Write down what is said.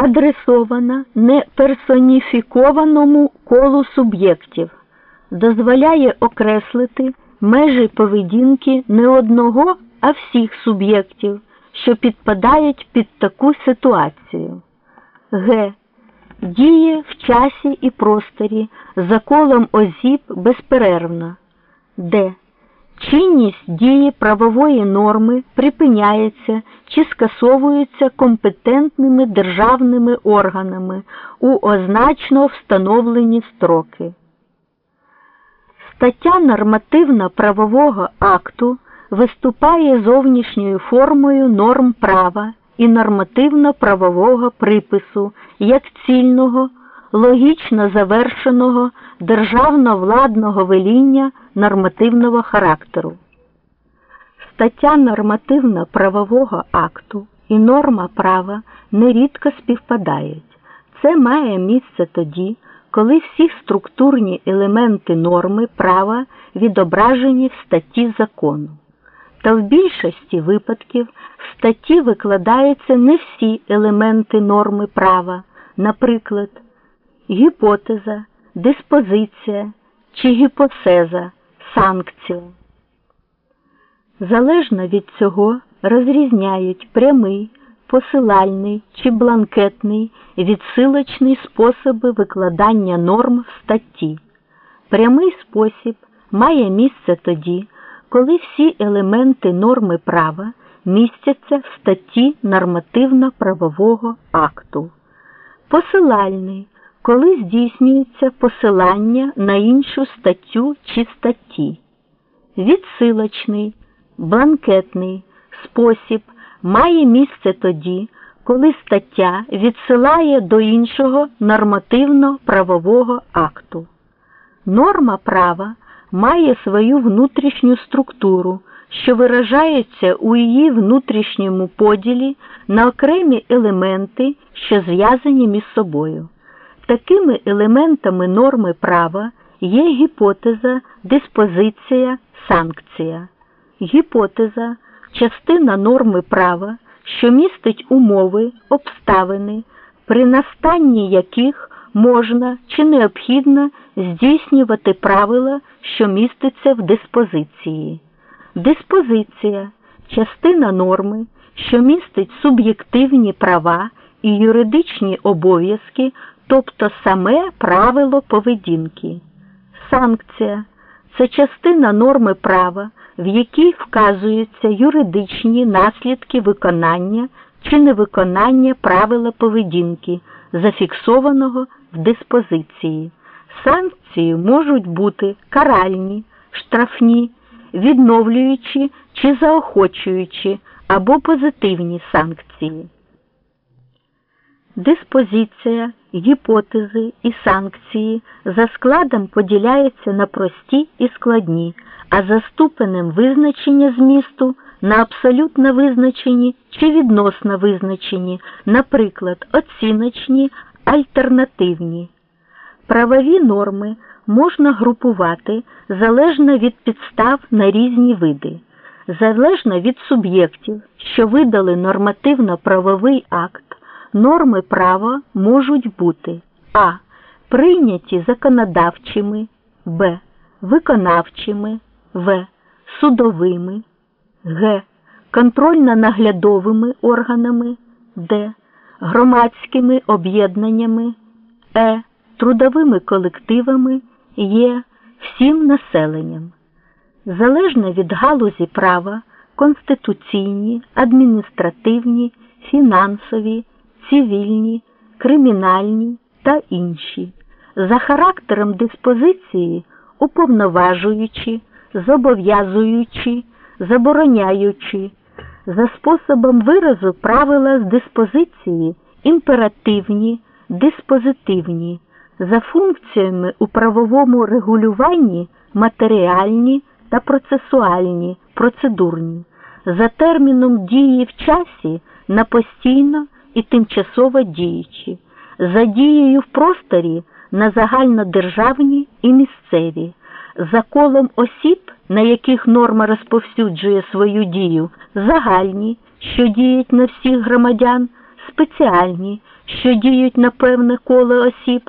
адресована неперсоніфікованому колу суб'єктів, дозволяє окреслити межі поведінки не одного, а всіх суб'єктів, що підпадають під таку ситуацію. Г. Діє в часі і просторі за колом осіб безперервно. Д. Чинність дії правової норми припиняється чи скасовується компетентними державними органами у означно встановлені строки. Стаття нормативно-правового акту виступає зовнішньою формою норм права і нормативно-правового припису як цільного, логічно завершеного державно-владного веління нормативного характеру. Стаття нормативно-правового акту і норма права нерідко співпадають. Це має місце тоді, коли всі структурні елементи норми права відображені в статті закону. Та в більшості випадків в статті викладаються не всі елементи норми права, наприклад, гіпотеза, диспозиція чи гіпосеза, санкція. Залежно від цього розрізняють прямий, посилальний чи бланкетний відсилочний способи викладання норм в статті. Прямий спосіб має місце тоді, коли всі елементи норми права містяться в статті нормативно-правового акту. Посилальний, коли здійснюється посилання на іншу статтю чи статті. Відсилочний, бланкетний спосіб має місце тоді, коли стаття відсилає до іншого нормативно-правового акту. Норма права має свою внутрішню структуру, що виражається у її внутрішньому поділі на окремі елементи, що зв'язані між собою. Такими елементами норми права є гіпотеза, диспозиція, санкція. Гіпотеза частина норми права, що містить умови, обставини, при настанні яких можна чи необхідно здійснювати правила, що міститься в диспозиції. Диспозиція частина норми, що містить суб'єктивні права і юридичні обов'язки, тобто саме правило поведінки. Санкція це частина норми права, в якій вказуються юридичні наслідки виконання чи невиконання правила поведінки, зафіксованого в диспозиції. Санкції можуть бути каральні, штрафні, відновлюючі чи заохочуючі або позитивні санкції. Диспозиція, гіпотези і санкції за складом поділяються на прості і складні, а за ступенем визначення змісту на абсолютно визначені чи відносно визначені, наприклад, оціночні, альтернативні. Правові норми можна групувати залежно від підстав на різні види, залежно від суб'єктів, що видали нормативно-правовий акт. Норми права можуть бути а. Прийняті законодавчими, б. Виконавчими, в. Судовими, г. Контрольно-наглядовими органами, д. Громадськими об'єднаннями, е. Трудовими колективами, є всім населенням. Залежно від галузі права, конституційні, адміністративні, фінансові цивільні, кримінальні та інші, за характером диспозиції уповноважуючи, зобов'язуючи, забороняючи, за способом виразу правила з диспозиції імперативні, диспозитивні, за функціями у правовому регулюванні матеріальні та процесуальні, процедурні, за терміном дії в часі на постійно і тимчасово діючі, за дією в просторі на загальнодержавні і місцеві, за колом осіб, на яких норма розповсюджує свою дію, загальні, що діють на всіх громадян, спеціальні, що діють на певне коло осіб.